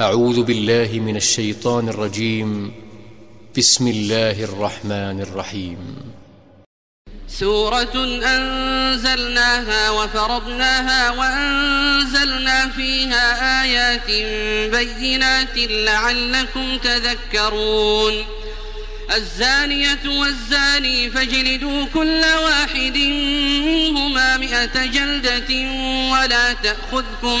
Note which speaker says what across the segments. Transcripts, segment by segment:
Speaker 1: أعوذ بالله من الشيطان الرجيم. بسم الله الرحمن الرحيم.
Speaker 2: سورة أنزلناها وفرضناها وأنزلنا فيها آيات بينات لعلكم تذكرون. الزانية والزاني فاجلدوا كل واحد منهما مئة جلدة ولا تأخذكم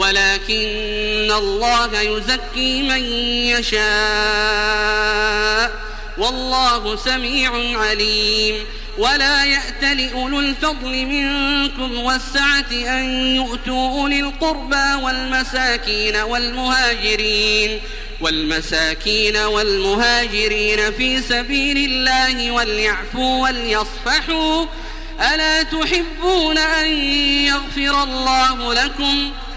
Speaker 2: ولكن الله يزكي من يشاء والله سميع عليم ولا يأت لأولو الفضل منكم والسعة أن يؤتوا أولي القربى والمساكين والمهاجرين والمساكين والمهاجرين في سبيل الله وليعفوا وليصفحوا ألا تحبون أن يغفر الله لكم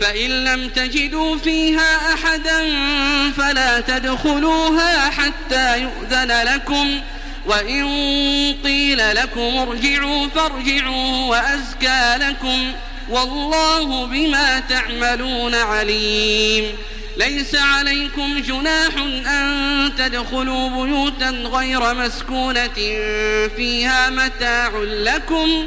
Speaker 2: فإن لم تجدوا فيها أحدا فلا تدخلوها حتى يؤذن لكم وإن قيل لكم ارجعوا فارجعوا وأزكى لكم والله بما تعملون عليم. ليس عليكم جناح أن تدخلوا بيوتا غير مسكونة فيها متاع لكم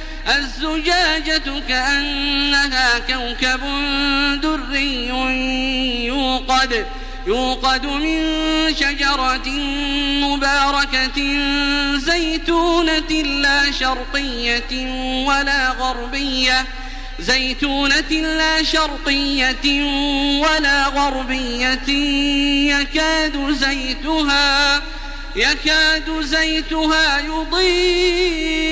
Speaker 2: الزجاجة كأنها كوكب دري يوقد يوقد من شجرة مباركة زيتونة لا شرقية ولا غربية زيتونة لا شرقية ولا غربية يكاد زيتها يكاد زيتها يضيء.